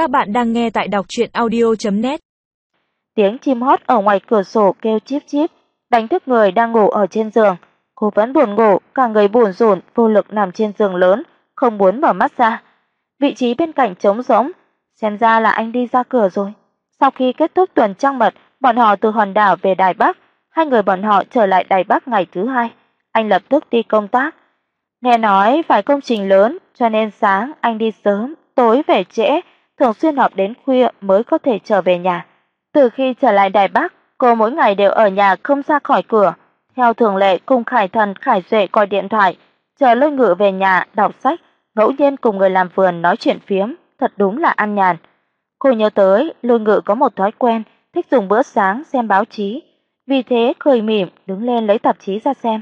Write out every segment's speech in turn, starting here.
Các bạn đang nghe tại đọc audio net Tiếng chim hót ở ngoài cửa sổ kêu chíp chíp, đánh thức người đang ngủ ở trên giường. Cô vẫn buồn ngủ, cả người buồn rủn, vô lực nằm trên giường lớn, không muốn mở mắt ra. Vị trí bên cạnh trống rỗng, xem ra là anh đi ra cửa rồi. Sau khi kết thúc tuần trăng mật, bọn họ từ hòn đảo về Đài Bắc, hai người bọn họ trở lại Đài Bắc ngày thứ hai. Anh lập tức đi công tác. Nghe nói phải công trình lớn, cho nên sáng anh đi sớm, tối về trễ, thường xuyên họp đến khuya mới có thể trở về nhà. Từ khi trở lại Đài Bắc, cô mỗi ngày đều ở nhà không ra khỏi cửa, theo thường lệ cùng Khải Thần, Khải Duệ coi điện thoại, chờ Lôi Ngự về nhà đọc sách, ngẫu nhiên cùng người làm vườn nói chuyện phiếm, thật đúng là an nhàn. Cô nhớ tới Lôi Ngự có một thói quen thích dùng bữa sáng xem báo chí, vì thế cười mỉm đứng lên lấy tạp chí ra xem.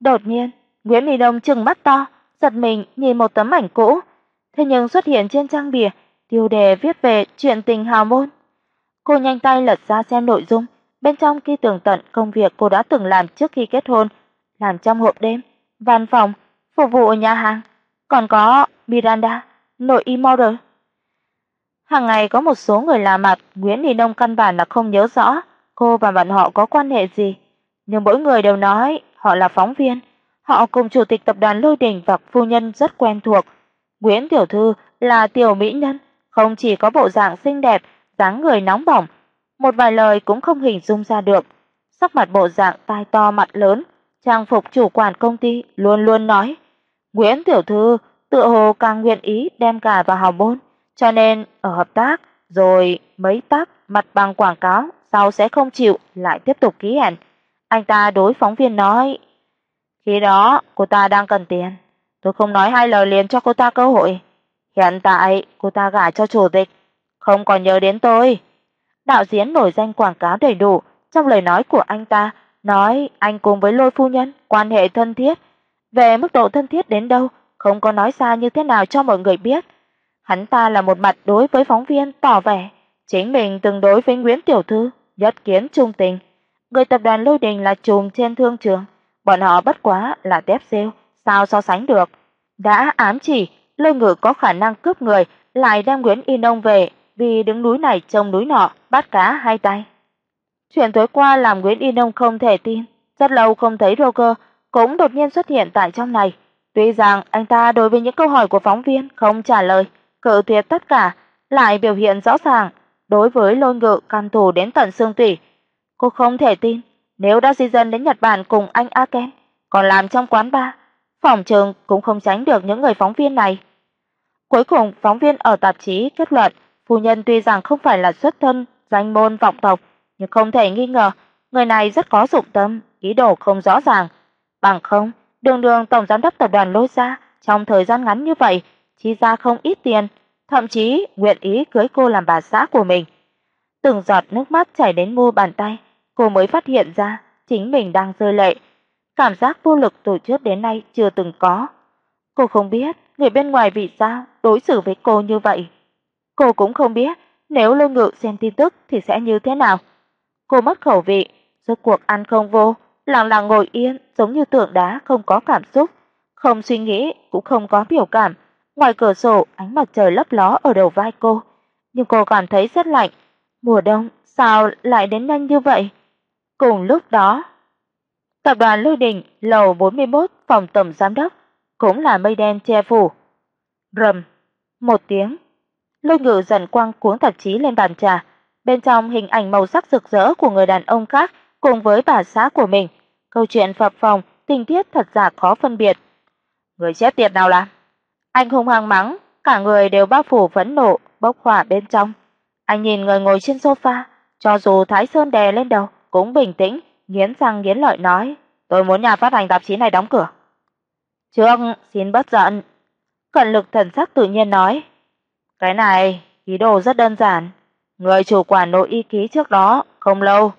Đột nhiên, Nguyễn Mỹ Đông trừng mắt to, giật mình nhìn một tấm ảnh cũ, thế nhưng xuất hiện trên trang bìa tiêu đề viết về chuyện tình hào môn. Cô nhanh tay lật ra xem nội dung, bên trong ghi tường tận công việc cô đã từng làm trước khi kết hôn, làm trong hộp đêm, văn phòng, phục vụ ở nhà hàng, còn có Miranda, nội y model. Hàng ngày có một số người lạ mặt, Nguyễn Đình Đông căn bản là không nhớ rõ cô và bọn họ có quan hệ gì, nhưng mỗi người đều nói họ là phóng viên, họ cùng chủ tịch tập đoàn Lôi Đình và phu nhân rất quen thuộc. Nguyễn tiểu thư là tiểu mỹ nhân, không chỉ có bộ dạng xinh đẹp, dáng người nóng bỏng, một vài lời cũng không hình dung ra được. Sắc mặt bộ dạng tai to mặt lớn, trang phục chủ quản công ty luôn luôn nói: "Nguyễn tiểu thư tựa hồ càng nguyện ý đem cả vào hào môn, cho nên ở hợp tác rồi mấy tác mặt bằng quảng cáo sau sẽ không chịu lại tiếp tục ký hẹn." Anh ta đối phóng viên nói: "Khi đó cô ta đang cần tiền, tôi không nói hai lời liền cho cô ta cơ hội. Hiện tại cô ta gả cho chủ tịch, không còn nhớ đến tôi." Đạo diễn nổi danh quảng cáo đầy đủ, trong lời nói của anh ta nói anh cùng với Lôi phu nhân quan hệ thân thiết, về mức độ thân thiết đến đâu không có nói ra như thế nào cho mọi người biết. Hắn ta là một mặt đối với phóng viên tỏ vẻ chính mình từng đối với Nguyễn tiểu thư nhất kiến trung tình. Người tập đoàn Lôi Đình là trùm trên thương trường, bọn họ bất quá là tép sale, sao so sánh được. Đã ám chỉ Lôi Ngự có khả năng cướp người, lại đem Nguyễn Y Nông về, vì đứng núi này trông núi nọ, bắt cá hai tay. Chuyện tối qua làm Nguyễn Y Nông không thể tin, rất lâu không thấy Roger cũng đột nhiên xuất hiện tại trong này. Tuy rằng anh ta đối với những câu hỏi của phóng viên không trả lời, cự tuyệt tất cả, lại biểu hiện rõ ràng đối với Lôi Ngự can thù đến tận xương tủy. Cô không thể tin, nếu đã di dân đến Nhật Bản cùng anh Aken, còn làm trong quán bar, phòng trường cũng không tránh được những người phóng viên này. Cuối cùng, phóng viên ở tạp chí kết luận, phu nhân tuy rằng không phải là xuất thân danh môn vọng tộc, nhưng không thể nghi ngờ, người này rất có dụng tâm, ý đồ không rõ ràng, bằng không, đường đường tổng giám đốc tập đoàn Lôi gia trong thời gian ngắn như vậy, chi ra không ít tiền, thậm chí nguyện ý cưới cô làm bà xã của mình. Từng giọt nước mắt chảy đến mu bàn tay, cô mới phát hiện ra chính mình đang rơi lệ, cảm giác vô lực từ trước đến nay chưa từng có. Cô không biết người bên ngoài vì sao đối xử với cô như vậy. Cô cũng không biết nếu Lôi Ngự xem tin tức thì sẽ như thế nào. Cô mất khẩu vị, rốt cuộc ăn không vô, lặng lặng ngồi yên giống như tượng đá không có cảm xúc, không suy nghĩ cũng không có biểu cảm. Ngoài cửa sổ ánh mặt trời lấp ló ở đầu vai cô, nhưng cô cảm thấy rất lạnh. Mùa đông sao lại đến nhanh như vậy? Cùng lúc đó, tập đoàn Lôi Đình, lầu 41, phòng tổng giám đốc cũng là mây đen che phủ. Rầm, một tiếng. Lôi Ngự dần quăng cuốn tạp chí lên bàn trà, bên trong hình ảnh màu sắc rực rỡ của người đàn ông khác cùng với bà xã của mình. Câu chuyện phập phồng, tình tiết thật giả khó phân biệt. Người chết tiệt nào làm? Anh hung hăng mắng, cả người đều bao phủ phẫn nộ, bốc hỏa bên trong. Anh nhìn người ngồi trên sofa, cho dù Thái Sơn đè lên đầu cũng bình tĩnh, nghiến răng nghiến lợi nói: "Tôi muốn nhà phát hành tạp chí này đóng cửa." "Trương, xin bất giận." Cận Lực thần sắc tự nhiên nói: "Cái này, ý đồ rất đơn giản, người chủ quản nội y ký trước đó không lâu,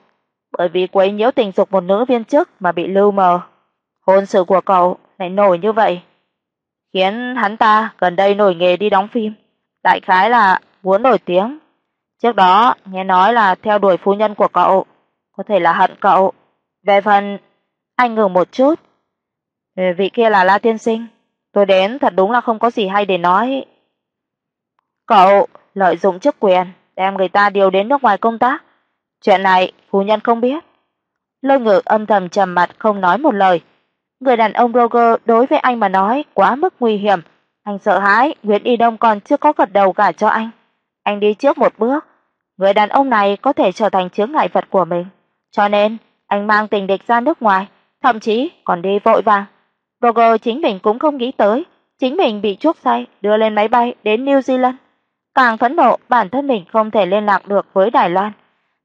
bởi vì quấy nhiễu tình dục một nữ viên chức mà bị lưu mờ. Hôn sự của cậu lại nổi như vậy, khiến hắn ta gần đây nổi nghề đi đóng phim, đại khái là muốn nổi tiếng. Trước đó nghe nói là theo đuổi phu nhân của cậu, có thể là hận cậu. Về phần anh ngừng một chút. Vị kia là La tiên sinh, tôi đến thật đúng là không có gì hay để nói. Cậu lợi dụng chức quyền đem người ta điều đến nước ngoài công tác. Chuyện này phu nhân không biết. Lôi Ngự âm thầm trầm mặt không nói một lời. Người đàn ông Roger đối với anh mà nói quá mức nguy hiểm, anh sợ hãi Nguyễn Y Đông còn chưa có gật đầu cả cho anh. Anh đi trước một bước, người đàn ông này có thể trở thành chướng ngại vật của mình, cho nên anh mang tình địch ra nước ngoài, thậm chí còn đi vội vàng. Roger chính mình cũng không nghĩ tới, chính mình bị chuốc say đưa lên máy bay đến New Zealand. Càng phẫn nộ bản thân mình không thể liên lạc được với Đài Loan.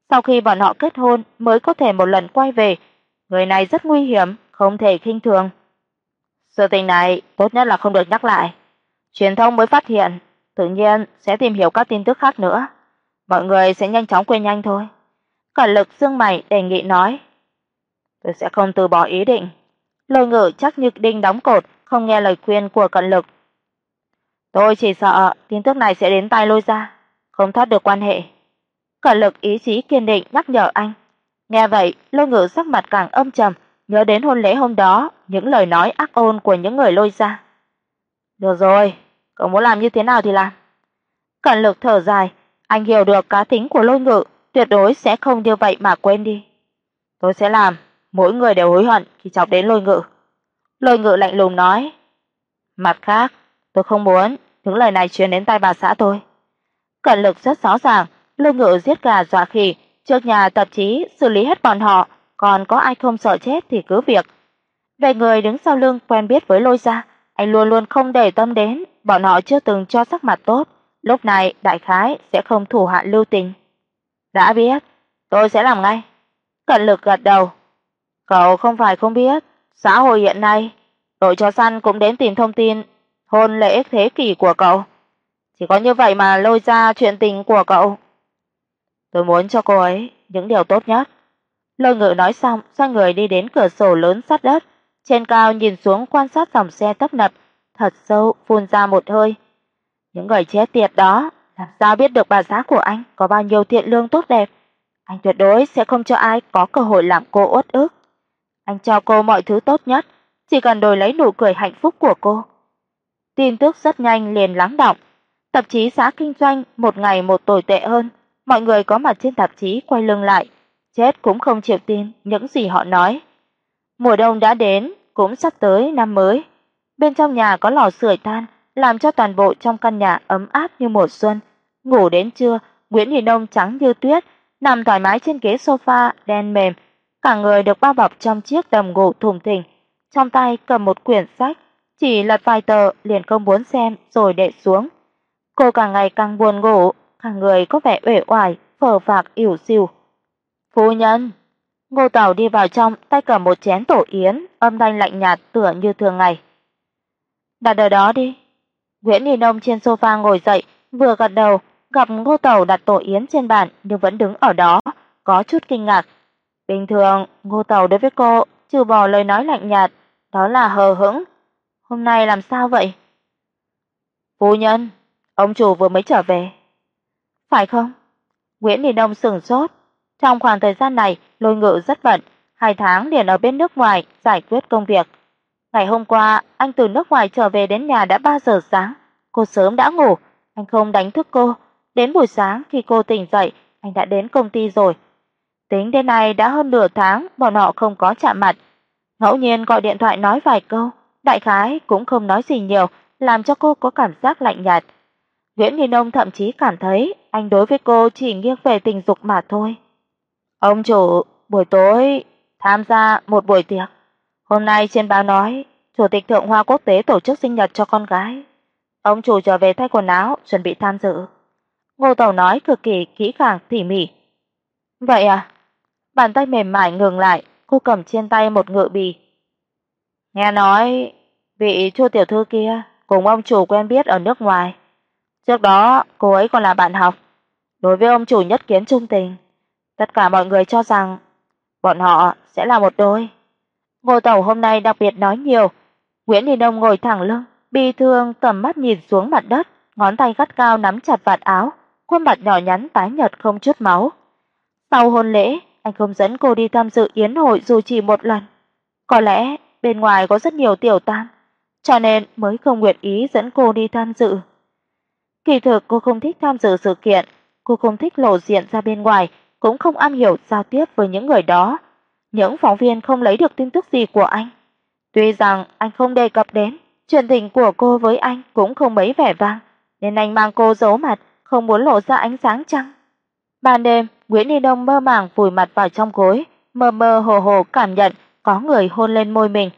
Sau khi bọn họ kết hôn mới có thể một lần quay về, người này rất nguy hiểm, không thể khinh thường. Sự tình này tốt nhất là không được nhắc lại. Truyền thông mới phát hiện, tự nhiên sẽ tìm hiểu các tin tức khác nữa. Mọi người sẽ nhanh chóng quên nhanh thôi. Cả Lực dương mày đề nghị nói, tôi sẽ không từ bỏ ý định. Lôi Ngự chắc như đinh đóng cột, không nghe lời khuyên của Cận Lực. Tôi chỉ sợ tin tức này sẽ đến tai Lôi gia, không thoát được quan hệ. Cận Lực ý chí kiên định nhắc nhở anh. Nghe vậy, Lôi Ngự sắc mặt càng âm trầm, nhớ đến hôn lễ hôm đó, những lời nói ác ôn của những người Lôi gia. Được rồi, cậu muốn làm như thế nào thì làm. Cận Lực thở dài, anh hiểu được cá tính của Lôi Ngự, tuyệt đối sẽ không như vậy mà quên đi. Tôi sẽ làm, mỗi người đều hối hận khi chọc đến Lôi Ngự. Lôi Ngự lạnh lùng nói, mặt khác, tôi không muốn những lời này truyền đến tai bà xã tôi. cẩn Lực rất rõ ràng, Lôi Ngự giết gà dọa khỉ, trước nhà tạp chí xử lý hết bọn họ, còn có ai không sợ chết thì cứ việc. Về người đứng sau lưng quen biết với Lôi gia, anh luôn luôn không để tâm đến, bọn họ chưa từng cho sắc mặt tốt, lúc này đại khái sẽ không thủ hạ lưu tình. Đã biết, tôi sẽ làm ngay. Cận Lực gật đầu. Cậu không phải không biết, xã hội hiện nay, đội chó săn cũng đến tìm thông tin hôn lễ thế kỷ của cậu. Chỉ có như vậy mà lôi ra chuyện tình của cậu. Tôi muốn cho cô ấy những điều tốt nhất. Lôi Ngự nói xong, xoay người đi đến cửa sổ lớn sát đất, trên cao nhìn xuống quan sát dòng xe tấp nập, thật sâu phun ra một hơi. Những người chết tiệt đó, làm sao biết được bà xã của anh có bao nhiêu thiện lương tốt đẹp? Anh tuyệt đối sẽ không cho ai có cơ hội làm cô uất ức. Anh cho cô mọi thứ tốt nhất, chỉ cần đổi lấy nụ cười hạnh phúc của cô. Tin tức rất nhanh liền lắng động. Tạp chí xã kinh doanh một ngày một tồi tệ hơn, mọi người có mặt trên tạp chí quay lưng lại, chết cũng không chịu tin những gì họ nói. Mùa đông đã đến, cũng sắp tới năm mới. Bên trong nhà có lò sưởi than, làm cho toàn bộ trong căn nhà ấm áp như mùa xuân. Ngủ đến trưa, Nguyễn Hỷ Nông trắng như tuyết, nằm thoải mái trên ghế sofa đen mềm, cả người được bao bọc trong chiếc đầm ngủ thùng thình, trong tay cầm một quyển sách, chỉ lật vài tờ liền không muốn xem rồi để xuống. Cô càng ngày càng buồn ngủ, cả người có vẻ uể oải, phờ phạc ỉu xìu. "Phu nhân." Ngô Tào đi vào trong, tay cầm một chén tổ yến, âm thanh lạnh nhạt tựa như thường ngày. "Đặt ở đó đi." Nguyễn Ni Nông trên sofa ngồi dậy, vừa gật đầu, gặp Ngô Tẩu đặt tổ yến trên bàn nhưng vẫn đứng ở đó, có chút kinh ngạc. Bình thường, Ngô Tẩu đối với cô trừ bỏ lời nói lạnh nhạt, đó là hờ hững. Hôm nay làm sao vậy? Phu nhân, ông chủ vừa mới trở về. Phải không? Nguyễn Đình Đông sững sốt. Trong khoảng thời gian này, Lôi Ngự rất bận, hai tháng liền ở bên nước ngoài giải quyết công việc. Ngày hôm qua, anh từ nước ngoài trở về đến nhà đã 3 giờ sáng, cô sớm đã ngủ, anh không đánh thức cô, đến buổi sáng khi cô tỉnh dậy, anh đã đến công ty rồi. Tính đến nay đã hơn nửa tháng bọn họ không có chạm mặt. Ngẫu nhiên gọi điện thoại nói vài câu, đại khái cũng không nói gì nhiều, làm cho cô có cảm giác lạnh nhạt. Nguyễn Nghi Nông thậm chí cảm thấy anh đối với cô chỉ nghiêng về tình dục mà thôi. Ông chủ, buổi tối tham gia một buổi tiệc. Hôm nay trên báo nói, chủ tịch Thượng Hoa Quốc tế tổ chức sinh nhật cho con gái. Ông chủ trở về thay quần áo, chuẩn bị tham dự. Ngô Tẩu nói cực kỳ kỹ càng tỉ mỉ. Vậy à? Bàn tay mềm mại ngừng lại, cô cầm trên tay một ngự bì. Nghe nói vị Chu tiểu thư kia cùng ông chủ quen biết ở nước ngoài. Trước đó cô ấy còn là bạn học, đối với ông chủ nhất kiến trung tình. Tất cả mọi người cho rằng bọn họ sẽ là một đôi. Ngô Tẩu hôm nay đặc biệt nói nhiều. Nguyễn Đình Đông ngồi thẳng lưng, bi thương tầm mắt nhìn xuống mặt đất, ngón tay gắt cao nắm chặt vạt áo, khuôn mặt nhỏ nhắn tái nhợt không chút máu. Sau hôn lễ, anh không dẫn cô đi tham dự yến hội dù chỉ một lần. Có lẽ bên ngoài có rất nhiều tiểu tam, cho nên mới không nguyện ý dẫn cô đi tham dự. Kỳ thực cô không thích tham dự sự kiện, cô không thích lộ diện ra bên ngoài, cũng không am hiểu giao tiếp với những người đó. Những phóng viên không lấy được tin tức gì của anh. Tuy rằng anh không đề cập đến, chuyện tình của cô với anh cũng không mấy vẻ vang, nên anh mang cô giấu mặt, không muốn lộ ra ánh sáng chăng. Ban đêm, Nguyễn Ni Đông mơ màng vùi mặt vào trong gối, mơ mơ hồ hồ cảm nhận có người hôn lên môi mình.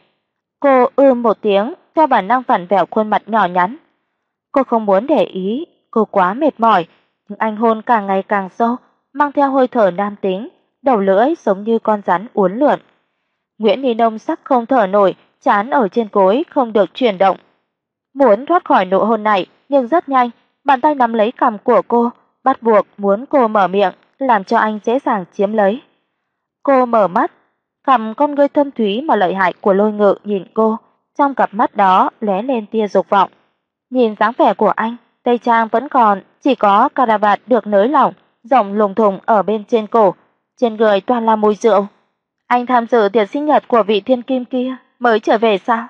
Cô ưm một tiếng, theo bản năng vặn vẹo khuôn mặt nhỏ nhắn. Cô không muốn để ý, cô quá mệt mỏi, nhưng anh hôn càng ngày càng sâu, mang theo hơi thở nam tính, đầu lưỡi giống như con rắn uốn lượn. Nguyễn Ni Nông sắc không thở nổi, chán ở trên gối không được chuyển động. Muốn thoát khỏi nụ hôn này, nhưng rất nhanh, bàn tay nắm lấy cằm của cô, bắt buộc muốn cô mở miệng, làm cho anh dễ dàng chiếm lấy. Cô mở mắt, cằm con ngươi thâm thúy mà lợi hại của Lôi Ngự nhìn cô, trong cặp mắt đó lóe lên tia dục vọng. Nhìn dáng vẻ của anh, tây trang vẫn còn, chỉ có cà vạt được nới lỏng, rộng lùng thùng ở bên trên cổ, trên người toàn là mùi rượu. Anh tham dự tiệc sinh nhật của vị thiên kim kia mới trở về sao?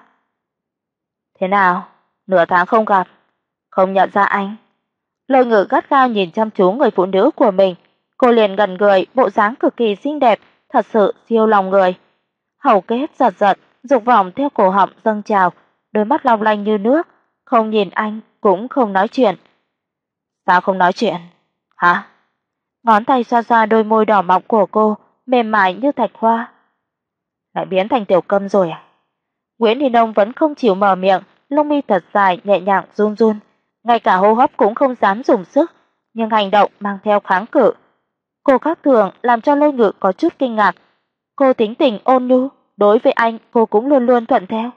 Thế nào? Nửa tháng không gặp, không nhận ra anh. Lôi Ngự gắt gao nhìn chăm chú người phụ nữ của mình, cô liền gần người, bộ dáng cực kỳ xinh đẹp, thật sự siêu lòng người. Hầu kết giật giật, dục vọng theo cổ họng dâng trào, đôi mắt long lanh như nước, không nhìn anh cũng không nói chuyện. Sao không nói chuyện? Hả? Ngón tay xoa xoa đôi môi đỏ mọng của cô, mềm mại như thạch hoa. Lại biến thành tiểu câm rồi à? Nguyễn Đình Đông vẫn không chịu mở miệng, lông mi thật dài nhẹ nhàng run run, ngay cả hô hấp cũng không dám dùng sức, nhưng hành động mang theo kháng cự. Cô khác thường làm cho Lôi Ngự có chút kinh ngạc. Cô tính tình ôn nhu, đối với anh cô cũng luôn luôn thuận theo.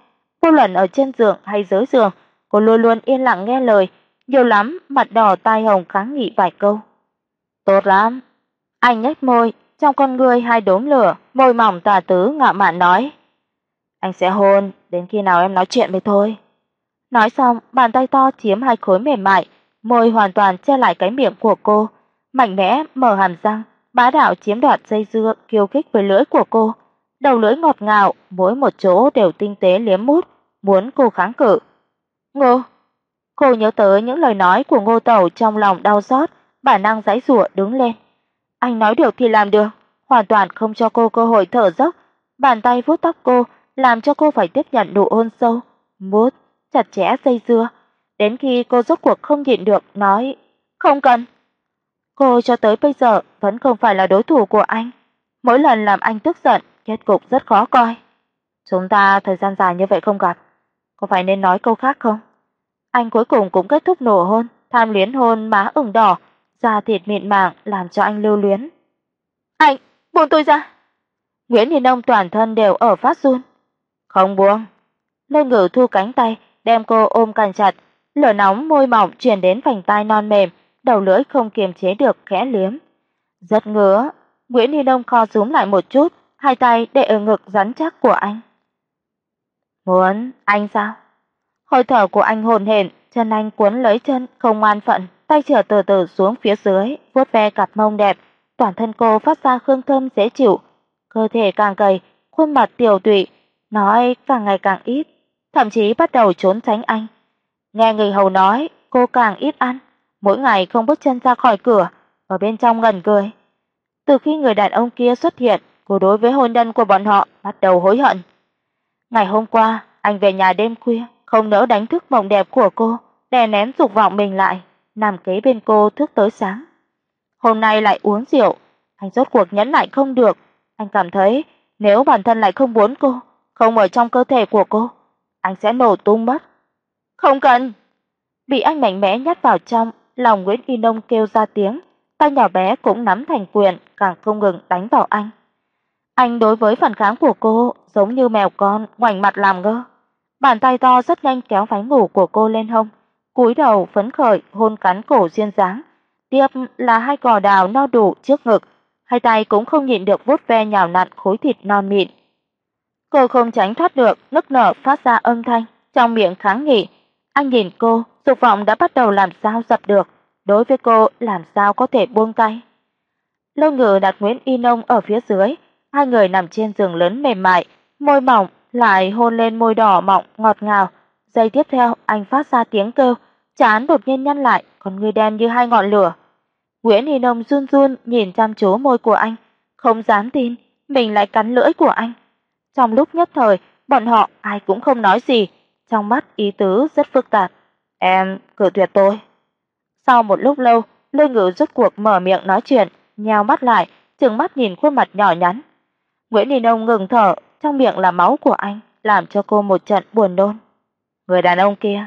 cô luận ở trên giường hay dưới giường, cô luôn luôn yên lặng nghe lời, nhiều lắm mặt đỏ tai hồng kháng nghị vài câu. Tốt lắm. Anh nhếch môi, trong con ngươi hai đốm lửa, môi mỏng tà tứ ngạo mạn nói: "Anh sẽ hôn đến khi nào em nói chuyện mới thôi." Nói xong, bàn tay to chiếm hai khối mềm mại, môi hoàn toàn che lại cái miệng của cô, mạnh mẽ mở hàm răng, bá đạo chiếm đoạt dây dưa kiêu khích với lưỡi của cô. Đầu lưỡi ngọt ngào, mỗi một chỗ đều tinh tế liếm mút, muốn cô kháng cự. Ngô, cô nhớ tới những lời nói của Ngô Tẩu trong lòng đau xót, bản năng giãy giụa đứng lên. Anh nói được thì làm được, hoàn toàn không cho cô cơ hội thở dốc, bàn tay vuốt tóc cô, làm cho cô phải tiếp nhận nụ hôn sâu, mút, chặt chẽ dây dưa, đến khi cô rốt cuộc không nhịn được nói, "Không cần." Cô cho tới bây giờ vẫn không phải là đối thủ của anh, mỗi lần làm anh tức giận, kết cục rất khó coi. Chúng ta thời gian dài như vậy không gặp, có phải nên nói câu khác không? Anh cuối cùng cũng kết thúc nổ hôn, tham luyến hôn má ửng đỏ, da thịt mịn màng làm cho anh lưu luyến. "Anh, buông tôi ra." Nguyễn Hiền Đông toàn thân đều ở phát run. "Không buông." Lôi Ngự thu cánh tay, đem cô ôm càng chặt, lửa nóng môi mỏng truyền đến vành tai non mềm, đầu lưỡi không kiềm chế được khẽ liếm. Rất ngứa, Nguyễn Hi Đông co rúm lại một chút, hai tay để ở ngực rắn chắc của anh. "Muốn anh sao?" Hơi thở của anh hồn hển, chân anh cuốn lấy chân không an phận, tay trở từ từ xuống phía dưới, vuốt ve cặp mông đẹp, toàn thân cô phát ra hương thơm dễ chịu, cơ thể càng gầy, khuôn mặt tiểu tụy, nói càng ngày càng ít, thậm chí bắt đầu trốn tránh anh. Nghe người hầu nói, cô càng ít ăn, mỗi ngày không bước chân ra khỏi cửa, ở bên trong ngẩn cười. Từ khi người đàn ông kia xuất hiện, cô đối với hôn nhân của bọn họ bắt đầu hối hận. Ngày hôm qua, anh về nhà đêm khuya, không nỡ đánh thức mộng đẹp của cô, đè nén dục vọng mình lại, nằm kế bên cô thức tới sáng. Hôm nay lại uống rượu, anh rốt cuộc nhẫn nại không được, anh cảm thấy nếu bản thân lại không muốn cô, không ở trong cơ thể của cô, anh sẽ nổ tung mất. Không cần. Bị anh mạnh mẽ nhét vào trong, lòng Nguyễn Y Nông kêu ra tiếng, tay nhỏ bé cũng nắm thành quyền, càng không ngừng đánh vào anh. Anh đối với phản kháng của cô giống như mèo con ngoảnh mặt làm ngơ. Bàn tay to rất nhanh kéo váy ngủ của cô lên hông, cúi đầu phấn khởi hôn cắn cổ duyên dáng, tiếp là hai cò đào no đủ trước ngực, hai tay cũng không nhịn được vuốt ve nhào nặn khối thịt non mịn. Cô không tránh thoát được, nức nở phát ra âm thanh, trong miệng kháng nghị. Anh nhìn cô, dục vọng đã bắt đầu làm sao dập được, đối với cô làm sao có thể buông tay. Lâu Ngự đặt Nguyễn Y Nông ở phía dưới, hai người nằm trên giường lớn mềm mại, môi mỏng lại hôn lên môi đỏ mọng ngọt ngào. Giây tiếp theo, anh phát ra tiếng kêu, Trán đột nhiên nhăn lại, con người đen như hai ngọn lửa. Nguyễn Hi Nông run run nhìn chăm chú môi của anh, không dám tin mình lại cắn lưỡi của anh. Trong lúc nhất thời, bọn họ ai cũng không nói gì, trong mắt ý tứ rất phức tạp. "Em cự tuyệt tôi." Sau một lúc lâu, Lôi Ngự rốt cuộc mở miệng nói chuyện, nheo mắt lại, trừng mắt nhìn khuôn mặt nhỏ nhắn. Nguyễn Ninh Đông ngừng thở, trong miệng là máu của anh, làm cho cô một trận buồn nôn. Người đàn ông kia,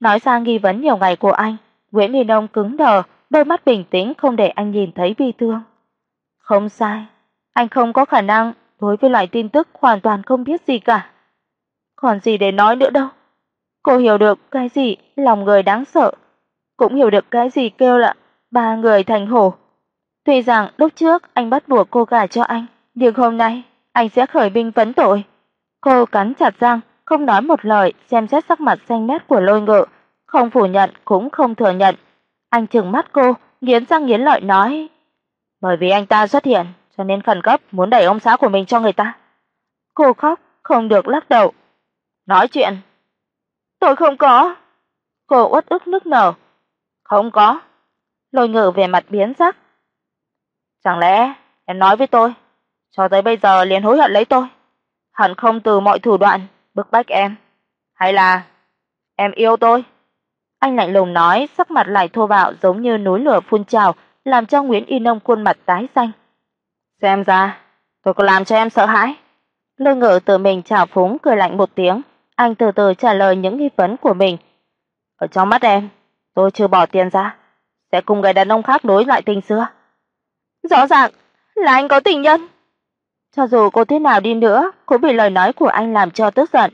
nói ra nghi vấn nhiều ngày của anh, Nguyễn Ninh Đông cứng đờ, đôi mắt bình tĩnh không để anh nhìn thấy bi thương. Không sai, anh không có khả năng đối với loại tin tức hoàn toàn không biết gì cả. Còn gì để nói nữa đâu. Cô hiểu được cái gì lòng người đáng sợ, cũng hiểu được cái gì kêu là ba người thành hổ. Tuy rằng lúc trước anh bắt buộc cô gả cho anh, nhưng hôm nay anh sẽ khởi binh vấn tội. Cô cắn chặt răng, không nói một lời, xem xét sắc mặt xanh mét của Lôi Ngự, không phủ nhận cũng không thừa nhận. Anh trừng mắt cô, nghiến răng nghiến lợi nói: "Bởi vì anh ta xuất hiện, cho nên khẩn cấp muốn đẩy ông xã của mình cho người ta." Cô khóc, không được lắc đầu. "Nói chuyện." "Tôi không có." Cô uất ức nức nở. "Không có." Lôi Ngự về mặt biến sắc. "Chẳng lẽ em nói với tôi, cho tới bây giờ liền hối hận lấy tôi, hận không từ mọi thủ đoạn bức bách em, hay là em yêu tôi?" Anh lạnh lùng nói, sắc mặt lại thô bạo giống như núi lửa phun trào, làm cho Nguyễn Y Nông khuôn mặt tái xanh. "Xem ra, tôi có làm cho em sợ hãi." Lôi Ngự tự mình trào phúng cười lạnh một tiếng, anh từ từ trả lời những nghi vấn của mình. "Ở trong mắt em, tôi chưa bỏ tiền ra, sẽ cùng người đàn ông khác đối lại tình xưa." "Rõ ràng là anh có tình nhân." Cho dù cô thế nào đi nữa, cũng bị lời nói của anh làm cho tức giận.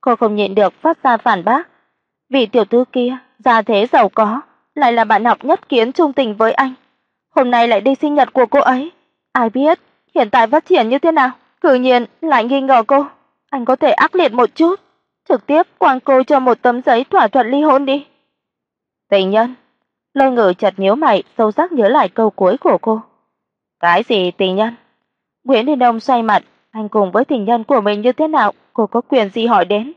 Cô không nhịn được phát ra phản bác. Vị tiểu thư kia, gia thế giàu có, lại là bạn học nhất kiến trung tình với anh. Hôm nay lại đi sinh nhật của cô ấy, ai biết hiện tại phát triển như thế nào, cự nhiên lại nghi ngờ cô. Anh có thể ác liệt một chút, trực tiếp quăng cô cho một tấm giấy thỏa thuận ly hôn đi. Tình nhân? Lôi Ngự chợt nhíu mày, sâu sắc nhớ lại câu cuối của cô. Cái gì tình nhân? Nguyễn Đình Đông xoay mặt, anh cùng với tình nhân của mình như thế nào, cô có quyền gì hỏi đến?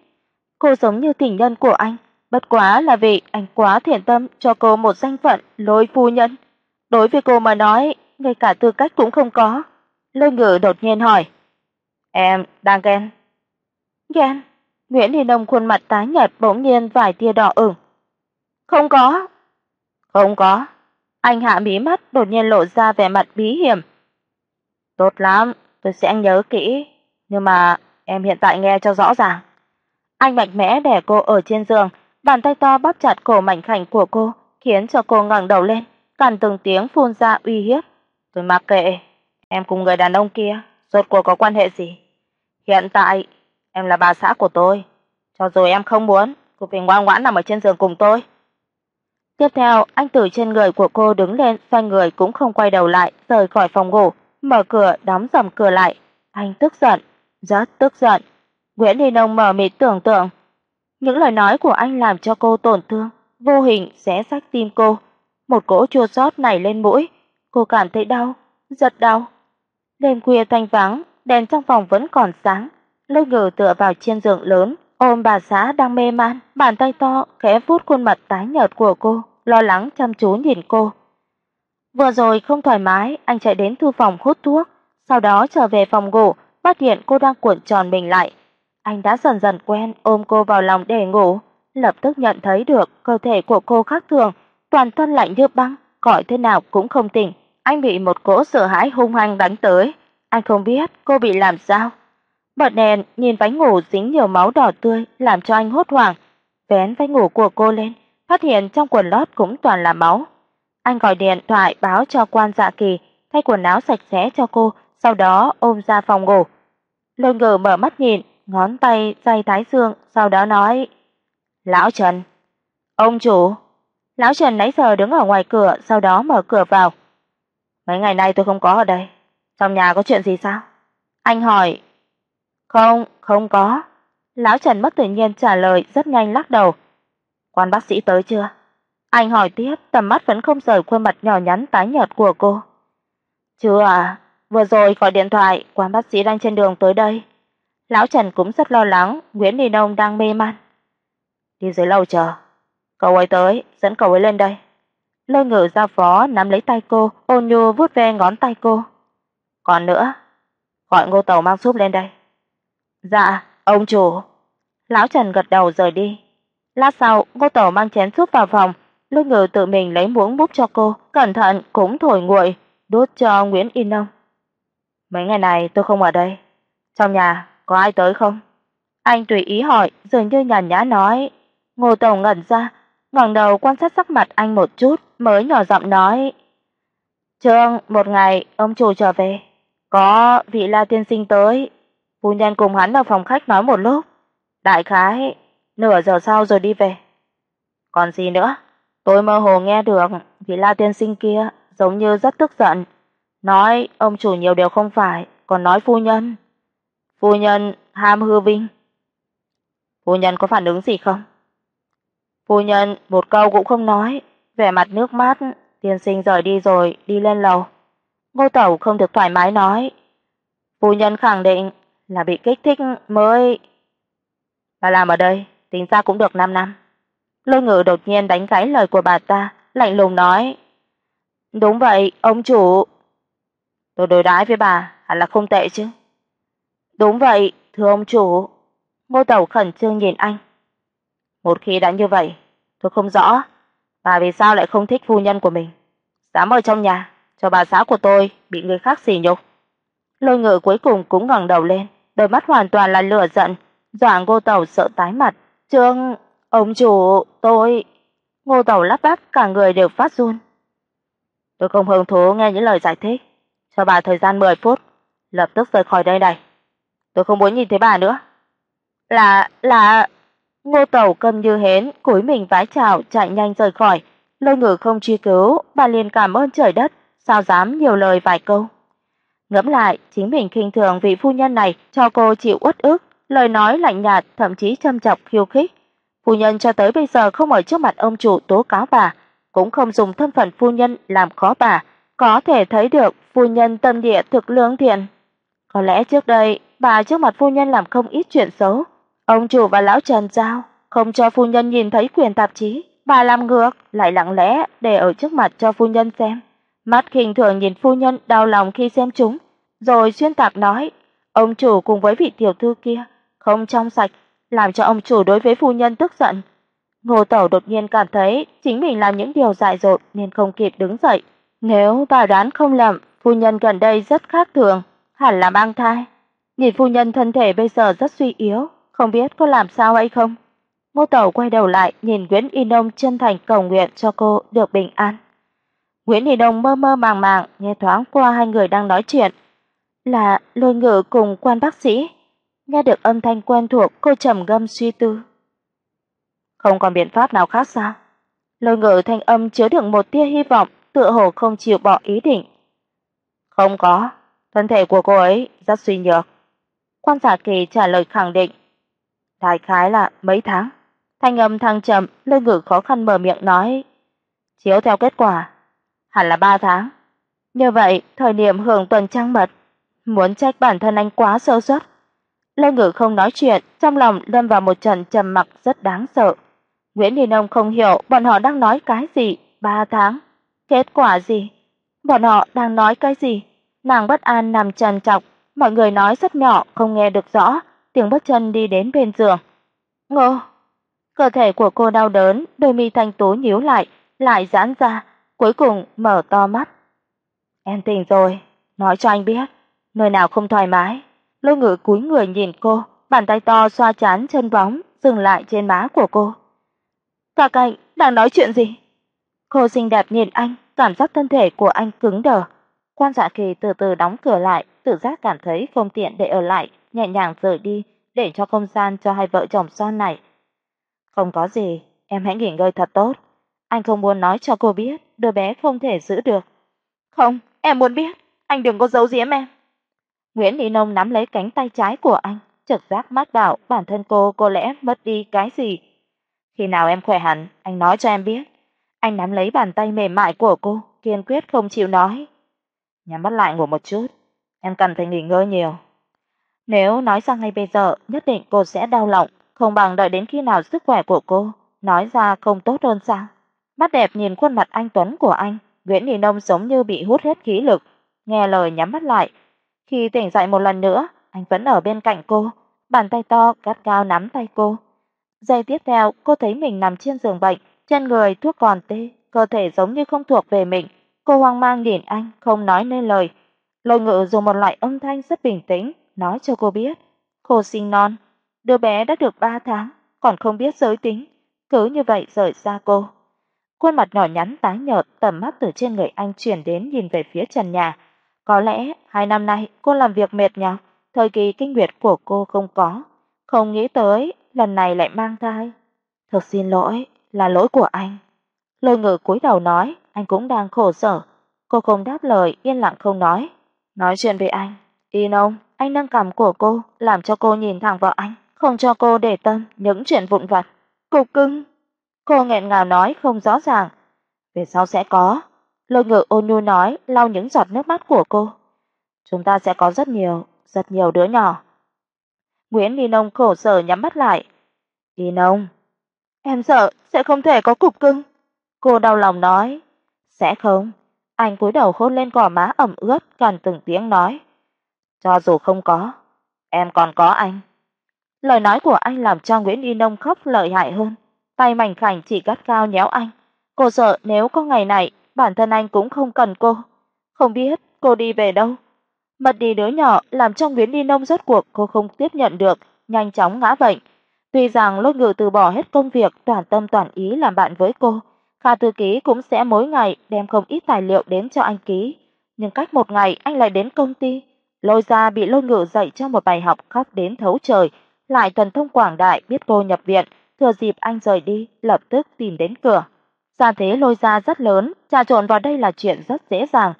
Cô giống như tình nhân của anh, bất quá là vì anh quá thiện tâm cho cô một danh phận lôi phu nhân. Đối với cô mà nói, ngay cả tư cách cũng không có. Lôi Ngự đột nhiên hỏi: "Em đang ghen?" "Ghen?" Nguyễn Đình Đông khuôn mặt tái nhợt bỗng nhiên vài tia đỏ ửng. "Không có." "Không có." Anh hạ mí mắt, đột nhiên lộ ra vẻ mặt bí hiểm. "Tốt lắm, tôi sẽ nhớ kỹ, nhưng mà em hiện tại nghe cho rõ ràng." Anh mạnh mẽ đè cô ở trên giường, bàn tay to bóp chặt cổ mảnh khảnh của cô, khiến cho cô ngẩng đầu lên, cằn từng tiếng phun ra uy hiếp. "Tôi mặc kệ, em cùng người đàn ông kia rốt cuộc có quan hệ gì? Hiện tại em là bà xã của tôi, cho dù em không muốn, cô phải ngoan ngoãn nằm ở trên giường cùng tôi." Tiếp theo, anh từ trên người của cô đứng lên, xoay người cũng không quay đầu lại, rời khỏi phòng ngủ, mở cửa đóng sầm cửa lại. Anh tức giận, rất tức giận. Nguyễn Ly Nông mở mịt tưởng tượng, những lời nói của anh làm cho cô tổn thương, vô hình xé rách tim cô. Một cỗ chua xót nảy lên mũi, cô cảm thấy đau, rất đau. Đêm khuya thanh vắng, đèn trong phòng vẫn còn sáng, Lôi Ngự tựa vào trên giường lớn, ôm bà xã đang mê man, bàn tay to khẽ vuốt khuôn mặt tái nhợt của cô, lo lắng chăm chú nhìn cô. Vừa rồi không thoải mái, anh chạy đến thư phòng hút thuốc, sau đó trở về phòng ngủ, phát hiện cô đang cuộn tròn mình lại. Anh đã dần dần quen ôm cô vào lòng để ngủ, lập tức nhận thấy được cơ thể của cô khác thường, toàn thân lạnh như băng, gọi thế nào cũng không tỉnh. Anh bị một cỗ sợ hãi hung hăng đánh tới, anh không biết cô bị làm sao. Bật đèn, nhìn váy ngủ dính nhiều máu đỏ tươi, làm cho anh hốt hoảng. Vén váy ngủ của cô lên, phát hiện trong quần lót cũng toàn là máu. Anh gọi điện thoại báo cho quan Dạ Kỳ thay quần áo sạch sẽ cho cô, sau đó ôm ra phòng ngủ. Lôi Ngự mở mắt nhìn, ngón tay day thái dương, sau đó nói: "Lão Trần." "Ông chủ." Lão Trần nãy giờ đứng ở ngoài cửa, sau đó mở cửa vào. "Mấy ngày nay tôi không có ở đây, trong nhà có chuyện gì sao?" Anh hỏi. "Không, không có." Lão Trần mất tự nhiên trả lời rất nhanh lắc đầu. "Quan bác sĩ tới chưa?" Anh hỏi tiếp, tầm mắt vẫn không rời khuôn mặt nhỏ nhắn tái nhợt của cô. "Chưa à, vừa rồi gọi điện thoại, quán bác sĩ đang trên đường tới đây." Lão Trần cũng rất lo lắng, Nguyễn Đình Đông đang mê man. "Đi dưới lầu chờ." Cậu ấy tới, dẫn cậu ấy lên đây. Lôi Ngự ra phó nắm lấy tay cô, ôn nhu vuốt ve ngón tay cô. Còn nữa, gọi Ngô Tẩu mang súp lên đây. Dạ, ông chủ. Lão Trần gật đầu rời đi. Lát sau, Ngô Tẩu mang chén súp vào phòng, Lôi Ngự tự mình lấy muỗng múc cho cô, cẩn thận cũng thổi nguội, đút cho Nguyễn Y Nông. Mấy ngày này tôi không ở đây, trong nhà có ai tới không? Anh tùy ý hỏi, dường như nhàn nhã nói. Ngô Tổng ngẩn ra, ngẩng đầu quan sát sắc mặt anh một chút, mới nhỏ giọng nói: "Trương, một ngày ông chủ trở về, có vị La tiên sinh tới, phu nhân cùng hắn ở phòng khách nói một lúc, đại khái nửa giờ sau rồi đi về. Còn gì nữa? Tôi mơ hồ nghe được vị La tiên sinh kia giống như rất tức giận, nói ông chủ nhiều điều không phải, còn nói phu nhân. Phu nhân ham hư vinh. Phu nhân có phản ứng gì không? Phu nhân một câu cũng không nói, vẻ mặt nước mắt, tiên sinh rời đi rồi đi lên lầu. Ngô Tẩu không được thoải mái nói, phu nhân khẳng định là bị kích thích mới Bà làm ở đây, tính ra cũng được 5 năm. Lôi Ngự đột nhiên đánh gãy lời của bà ta, lạnh lùng nói: "Đúng vậy, ông chủ. Tôi đối đãi với bà hẳn là không tệ chứ?" "Đúng vậy, thưa ông chủ." Ngô Tẩu khẩn trương nhìn anh. Một khi đã như vậy, tôi không rõ bà vì sao lại không thích phu nhân của mình, dám ở trong nhà cho bà xã của tôi bị người khác sỉ nhục. Lôi Ngự cuối cùng cũng ngẩng đầu lên, đôi mắt hoàn toàn là lửa giận, dọa Ngô Tẩu sợ tái mặt. "Trương, ông chủ, tôi..." Ngô Tẩu lắp bắp cả người đều phát run. "Tôi không hứng thú nghe những lời giải thích, cho bà thời gian 10 phút, lập tức rời khỏi đây này. Tôi không muốn nhìn thấy bà nữa." "Là là..." Ngô Tẩu cầm như hến, cúi mình vái chào chạy nhanh rời khỏi. Lôi Ngự không truy cứu, bà liền cảm ơn trời đất, sao dám nhiều lời vài câu. Ngẫm lại, chính mình khinh thường vị phu nhân này cho cô chịu uất ức, lời nói lạnh nhạt, thậm chí châm chọc khiêu khích. Phu nhân cho tới bây giờ không ở trước mặt ông chủ tố cáo bà, cũng không dùng thân phận phu nhân làm khó bà, có thể thấy được phu nhân tâm địa thực lương thiện. Có lẽ trước đây bà trước mặt phu nhân làm không ít chuyện xấu, ông chủ và lão Trần giao không cho phu nhân nhìn thấy quyền tạp chí, bà làm ngược, lại lặng lẽ để ở trước mặt cho phu nhân xem. Mắt khinh thường nhìn phu nhân đau lòng khi xem chúng, rồi xuyên tạc nói, ông chủ cùng với vị tiểu thư kia không trong sạch, làm cho ông chủ đối với phu nhân tức giận. Ngô Tẩu đột nhiên cảm thấy chính mình làm những điều dại dột nên không kịp đứng dậy. Nếu bà đoán không lầm, phu nhân gần đây rất khác thường, hẳn là mang thai. Nhìn phu nhân thân thể bây giờ rất suy yếu, không biết có làm sao hay không. Ngô Tẩu quay đầu lại, nhìn Nguyễn Y Nông chân thành cầu nguyện cho cô được bình an. Nguyễn Y Nông mơ mơ màng màng nghe thoáng qua hai người đang nói chuyện, là Lôi Ngự cùng quan bác sĩ. Nghe được âm thanh quen thuộc, cô trầm ngâm suy tư. Không còn biện pháp nào khác sao? Lôi Ngự thanh âm chứa đựng một tia hy vọng, tựa hồ không chịu bỏ ý định. Không có, thân thể của cô ấy rất suy nhược. Quan giả kỳ trả lời khẳng định. Đại khái là mấy tháng. Thanh âm thăng trầm, Lôi Ngự khó khăn mở miệng nói, chiếu theo kết quả, hẳn là 3 tháng. Như vậy, thời điểm hưởng tuần trăng mật, muốn trách bản thân anh quá sơ suất. Lê Ngự không nói chuyện, trong lòng lâm vào một trận trầm mặc rất đáng sợ. Nguyễn Đình Nông không hiểu bọn họ đang nói cái gì, 3 tháng, kết quả gì? Bọn họ đang nói cái gì? Nàng bất an nằm trằn trọc, mọi người nói rất nhỏ không nghe được rõ, tiếng bước chân đi đến bên giường. Ngô, cơ thể của cô đau đớn, đôi mi thanh tú nhíu lại, lại giãn ra, cuối cùng mở to mắt. Em tỉnh rồi, nói cho anh biết, nơi nào không thoải mái. Lôi Ngự cúi người nhìn cô, bàn tay to xoa chán chân bóng dừng lại trên má của cô. "Cả cạnh đang nói chuyện gì?" Cô xinh đẹp nhìn anh, cảm giác thân thể của anh cứng đờ. Quan Dạ Kỳ từ từ đóng cửa lại, tự giác cảm thấy không tiện để ở lại, nhẹ nhàng rời đi để cho không gian cho hai vợ chồng son này. "Không có gì, em hãy nghỉ ngơi thật tốt. Anh không muốn nói cho cô biết, đứa bé không thể giữ được." "Không, em muốn biết, anh đừng có giấu giếm em." Nguyễn Lý Nông nắm lấy cánh tay trái của anh, chợt giác mắt bảo bản thân cô có lẽ mất đi cái gì. Khi nào em khỏe hẳn, anh nói cho em biết. Anh nắm lấy bàn tay mềm mại của cô, kiên quyết không chịu nói. Nhắm mắt lại ngủ một chút, em cần phải nghỉ ngơi nhiều. Nếu nói ra ngay bây giờ, nhất định cô sẽ đau lòng, không bằng đợi đến khi nào sức khỏe của cô nói ra không tốt hơn sao? Mắt đẹp nhìn khuôn mặt anh tuấn của anh, Nguyễn Đình Nông giống như bị hút hết khí lực, nghe lời nhắm mắt lại. Khi tỉnh dậy một lần nữa, anh vẫn ở bên cạnh cô, bàn tay to gắt gao nắm tay cô. Giây tiếp theo, cô thấy mình nằm trên giường bệnh, trên người thuốc còn tê, cơ thể giống như không thuộc về mình. Cô hoang mang nhìn anh, không nói nên lời. Lôi Ngự dùng một loại âm thanh rất bình tĩnh nói cho cô biết, cô sinh non, đứa bé đã được 3 tháng, còn không biết giới tính, cứ như vậy rời xa cô. Khuôn mặt nhỏ nhắn tái nhợt, tầm mắt từ trên người anh chuyển đến nhìn về phía trần nhà. Có lẽ hai năm nay cô làm việc mệt nhọc, thời kỳ kinh nguyệt của cô không có, không nghĩ tới lần này lại mang thai. Thật xin lỗi, là lỗi của anh. Lôi Ngự cúi đầu nói, anh cũng đang khổ sở. Cô không đáp lời, yên lặng không nói. Nói chuyện với anh. Yên ông, anh nâng cằm của cô, làm cho cô nhìn thẳng vào anh, không cho cô để tâm những chuyện vụn vặt. Cục cưng. Cô nghẹn ngào nói không rõ ràng. Về sau sẽ có. Lôi Ngự ôn nhu nói, lau những giọt nước mắt của cô. Chúng ta sẽ có rất nhiều, rất nhiều đứa nhỏ. Nguyễn Ly Nông khổ sở nhắm mắt lại. Ly Nông, em sợ sẽ không thể có cục cưng. Cô đau lòng nói. Sẽ không. Anh cúi đầu hôn lên gò má ẩm ướt, gần từng tiếng nói. Cho dù không có, em còn có anh. Lời nói của anh làm cho Nguyễn Y Nông khóc lợi hại hơn, tay mảnh khảnh chỉ gắt gao nhéo anh. Cô sợ nếu có ngày này, bản thân anh cũng không cần cô, không biết cô đi về đâu. Mất đi đứa nhỏ làm trong viễn đi Nông rốt cuộc cô không tiếp nhận được, nhanh chóng ngã bệnh. Tuy rằng Lôi Ngự từ bỏ hết công việc, toàn tâm toàn ý làm bạn với cô, Kha thư ký cũng sẽ mỗi ngày đem không ít tài liệu đến cho anh ký, nhưng cách một ngày anh lại đến công ty, Lôi Gia bị Lôi Ngự dạy cho một bài học khóc đến thấu trời, lại thần thông quảng đại biết cô nhập viện, thừa dịp anh rời đi, lập tức tìm đến cửa. Gia thế Lôi Gia rất lớn, trà trộn vào đây là chuyện rất dễ dàng.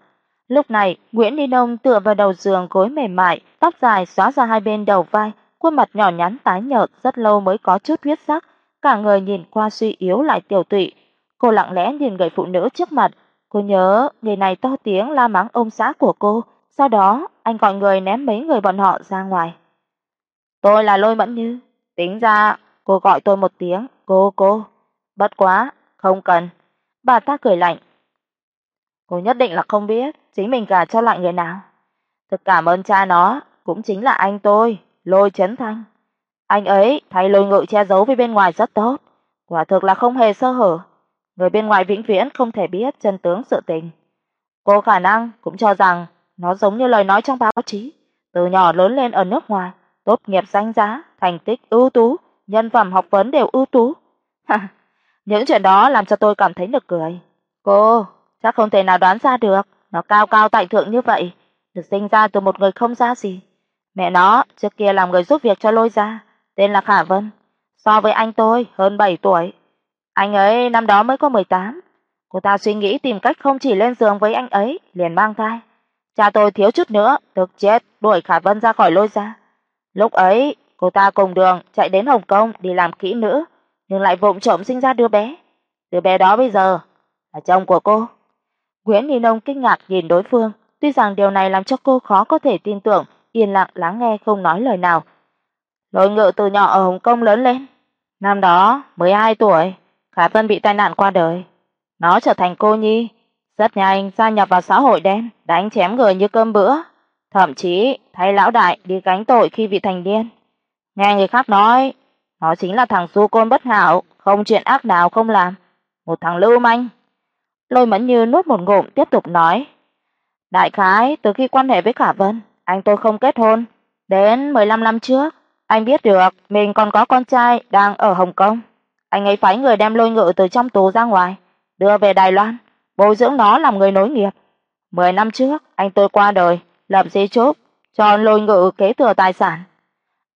Lúc này, Nguyễn Ni Nông tựa vào đầu giường gối mềm mại, tóc dài xóa ra hai bên đầu vai, khuôn mặt nhỏ nhắn tái nhợt rất lâu mới có chút huyết sắc, cả người nhìn qua suy yếu lại tiểu tụy. Cô lặng lẽ nhìn người phụ nữ trước mặt, cô nhớ người này to tiếng la mắng ông xã của cô, sau đó anh gọi người ném mấy người bọn họ ra ngoài. Tôi là Lôi Mẫn Như, tính ra cô gọi tôi một tiếng, cô cô. Bất quá, không cần. Bà ta cười lạnh. Cô nhất định là không biết chính mình gả cho lại người nào. Thực cảm ơn cha nó, cũng chính là anh tôi, Lôi Chấn Thanh. Anh ấy thay Lôi Ngự che giấu với bên ngoài rất tốt, quả thực là không hề sơ hở. Người bên ngoài vĩnh viễn không thể biết chân tướng sự tình. Cô khả năng cũng cho rằng nó giống như lời nói trong báo chí, từ nhỏ lớn lên ở nước ngoài, tốt nghiệp danh giá, thành tích ưu tú, nhân phẩm học vấn đều ưu tú. Những chuyện đó làm cho tôi cảm thấy nực cười. Cô, chắc không thể nào đoán ra được, nó cao cao tại thượng như vậy, được sinh ra từ một người không ra gì. Mẹ nó trước kia làm người giúp việc cho Lôi gia, tên là Khả Vân, so với anh tôi hơn 7 tuổi. Anh ấy năm đó mới có 18. Cô ta suy nghĩ tìm cách không chỉ lên giường với anh ấy, liền mang thai. Cha tôi thiếu chút nữa tức chết đuổi Khả Vân ra khỏi Lôi gia. Lúc ấy, cô ta cùng đường chạy đến Hồng Kông đi làm kỹ nữ, nhưng lại vụng trộm sinh ra đứa bé. Đứa bé đó bây giờ là chồng của cô. Nguyễn Ni Nông kinh ngạc nhìn đối phương, tuy rằng điều này làm cho cô khó có thể tin tưởng, yên lặng lắng nghe không nói lời nào. Lôi Ngự từ nhỏ ở Hồng Kông lớn lên, năm đó 12 tuổi, Khả Vân bị tai nạn qua đời. Nó trở thành cô nhi, rất nhanh gia nhập vào xã hội đen, đánh chém người như cơm bữa, thậm chí thay lão đại đi gánh tội khi vị thành niên. Nghe người khác nói, nó chính là thằng du côn bất hảo, không chuyện ác nào không làm, một thằng lưu manh. Lôi Mẫn Như nuốt một ngụm tiếp tục nói, đại khái từ khi quan hệ với Khả Vân, anh tôi không kết hôn, đến 15 năm trước, anh biết được mình còn có con trai đang ở Hồng Kông. Anh ấy phái người đem Lôi Ngự từ trong tù ra ngoài, đưa về Đài Loan bồi dưỡng nó làm người nối nghiệp. Mười năm trước, anh tôi qua đời, lập di chúc cho Lôi Ngự kế thừa tài sản.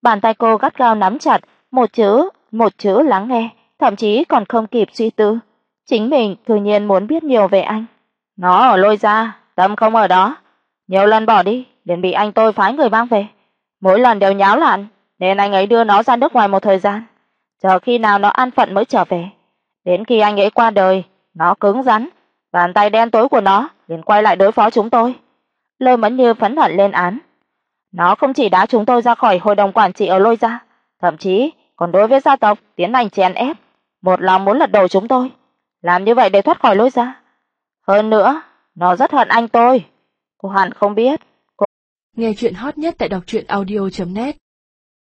Bàn tay cô gắt gao nắm chặt, một chữ, một chữ lắng nghe, thậm chí còn không kịp suy tư. Chính mình tự nhiên muốn biết nhiều về anh. Nó ở Lôi gia, tâm không ở đó, nhiều lần bỏ đi, liền bị anh tôi phái người mang về. Mỗi lần đều nháo loạn, nên anh ấy đưa nó ra nước ngoài một thời gian, chờ khi nào nó an phận mới trở về. Đến khi anh ấy qua đời, nó cứng rắn, Bàn tay đen tối của nó liền quay lại đối phó chúng tôi. Lôi Mẫn Như phẫn hận lên án. Nó không chỉ đá chúng tôi ra khỏi hội đồng quản trị ở Lôi gia, thậm chí còn đối với gia tộc tiến hành chèn ép. một lòng muốn lật đổ chúng tôi, làm như vậy để thoát khỏi lối ra. Hơn nữa, nó rất hận anh tôi. Cô hẳn không biết. Nghe chuyện hot nhất tại đọc truyện audio net